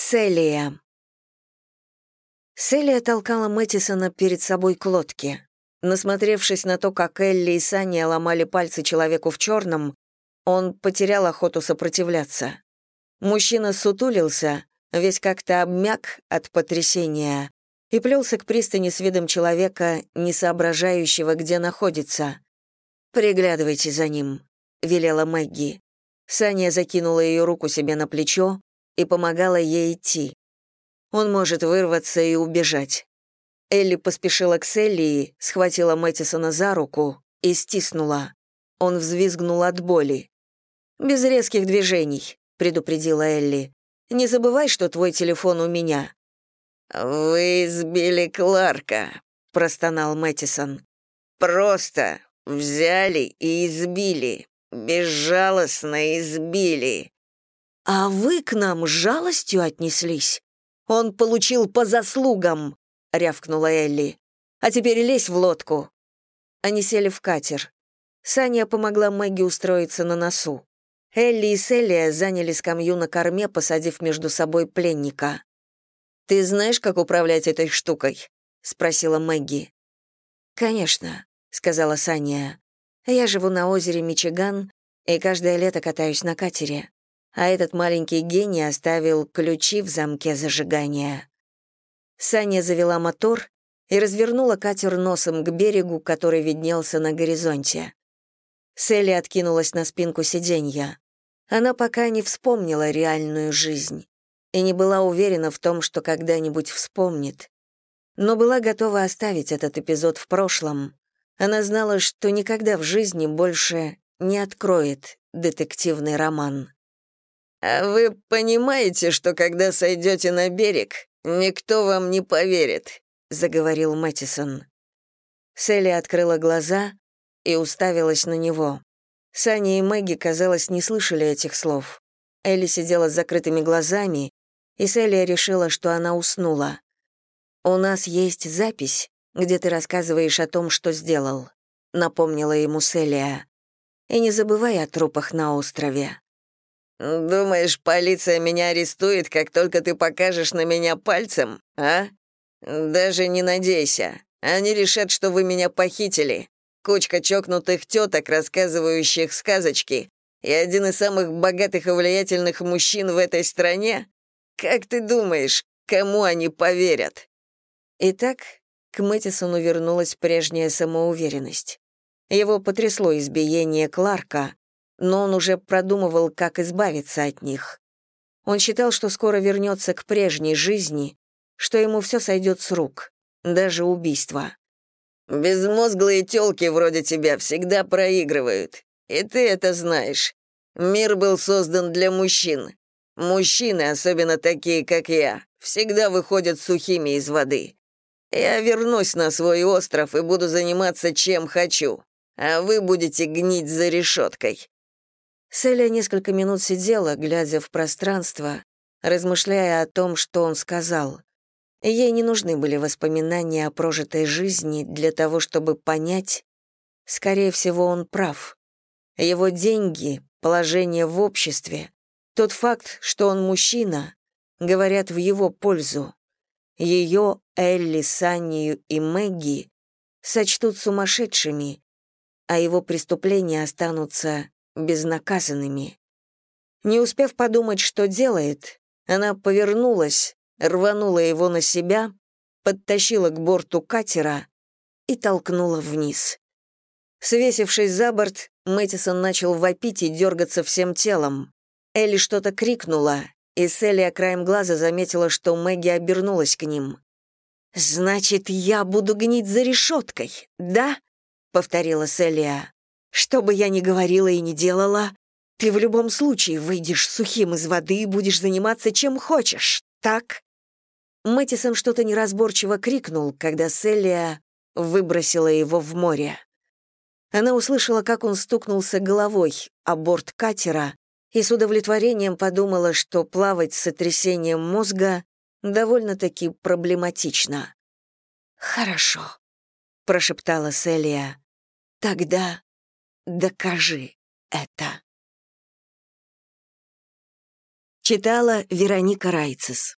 Селия. Селия толкала Мэттисона перед собой к лодке. Насмотревшись на то, как Элли и Саня ломали пальцы человеку в черном, он потерял охоту сопротивляться. Мужчина сутулился, весь как-то обмяк от потрясения, и плелся к пристани с видом человека, не соображающего, где находится. «Приглядывайте за ним», — велела Мэгги. Саня закинула ее руку себе на плечо, и помогала ей идти. Он может вырваться и убежать. Элли поспешила к Селли, схватила Мэттисона за руку и стиснула. Он взвизгнул от боли. «Без резких движений», — предупредила Элли. «Не забывай, что твой телефон у меня». «Вы избили Кларка», — простонал Мэттисон. «Просто взяли и избили. Безжалостно избили. «А вы к нам с жалостью отнеслись? Он получил по заслугам!» — рявкнула Элли. «А теперь лезь в лодку!» Они сели в катер. Саня помогла Мэгги устроиться на носу. Элли и Селия заняли скамью на корме, посадив между собой пленника. «Ты знаешь, как управлять этой штукой?» — спросила Мэгги. «Конечно», — сказала Саня. «Я живу на озере Мичиган и каждое лето катаюсь на катере а этот маленький гений оставил ключи в замке зажигания. Саня завела мотор и развернула катер носом к берегу, который виднелся на горизонте. Селли откинулась на спинку сиденья. Она пока не вспомнила реальную жизнь и не была уверена в том, что когда-нибудь вспомнит. Но была готова оставить этот эпизод в прошлом. Она знала, что никогда в жизни больше не откроет детективный роман. «А вы понимаете, что когда сойдете на берег, никто вам не поверит», — заговорил Мэттисон. Селли открыла глаза и уставилась на него. Саня и Мэгги, казалось, не слышали этих слов. Элли сидела с закрытыми глазами, и Селия решила, что она уснула. «У нас есть запись, где ты рассказываешь о том, что сделал», — напомнила ему Селия. «И не забывай о трупах на острове». «Думаешь, полиция меня арестует, как только ты покажешь на меня пальцем, а? Даже не надейся. Они решат, что вы меня похитили. Кучка чокнутых теток, рассказывающих сказочки, и один из самых богатых и влиятельных мужчин в этой стране? Как ты думаешь, кому они поверят?» Итак, к Мэттисону вернулась прежняя самоуверенность. Его потрясло избиение Кларка, но он уже продумывал, как избавиться от них. Он считал, что скоро вернется к прежней жизни, что ему все сойдет с рук, даже убийство. «Безмозглые тёлки вроде тебя всегда проигрывают, и ты это знаешь. Мир был создан для мужчин. Мужчины, особенно такие, как я, всегда выходят сухими из воды. Я вернусь на свой остров и буду заниматься чем хочу, а вы будете гнить за решеткой. Селия несколько минут сидела, глядя в пространство, размышляя о том, что он сказал. Ей не нужны были воспоминания о прожитой жизни для того, чтобы понять, скорее всего, он прав. Его деньги, положение в обществе, тот факт, что он мужчина, говорят в его пользу. Ее, Элли, Саннию и Мэгги сочтут сумасшедшими, а его преступления останутся безнаказанными. Не успев подумать, что делает, она повернулась, рванула его на себя, подтащила к борту катера и толкнула вниз. Свесившись за борт, Мэттисон начал вопить и дергаться всем телом. Элли что-то крикнула, и Селия краем глаза заметила, что Мэгги обернулась к ним. «Значит, я буду гнить за решеткой, да?» — повторила Селия. Что бы я ни говорила и ни делала, ты в любом случае выйдешь сухим из воды и будешь заниматься чем хочешь, так?» Мэттисон что-то неразборчиво крикнул, когда Селия выбросила его в море. Она услышала, как он стукнулся головой о борт катера и с удовлетворением подумала, что плавать с сотрясением мозга довольно-таки проблематично. «Хорошо», — прошептала Селия. «Тогда Докажи это. Читала Вероника Райцес.